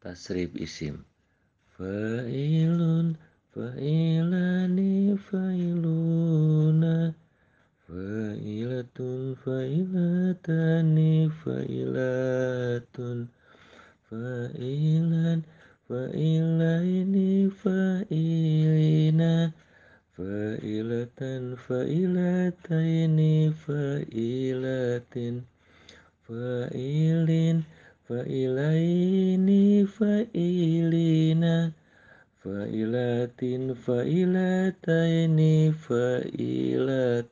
tasrif isim. Fa'ilun fa'ilani fa'iluna. Fa'ilatun fa'ilatani fa'ilatun. Fa'ilan fa'ilaini fa'ilina. Fa'ilatan fa'ilataini fa'ilatin. Fa'ilin fa'ilaini fa'ilina fa'ilatin fa'ilataini fa'ilatin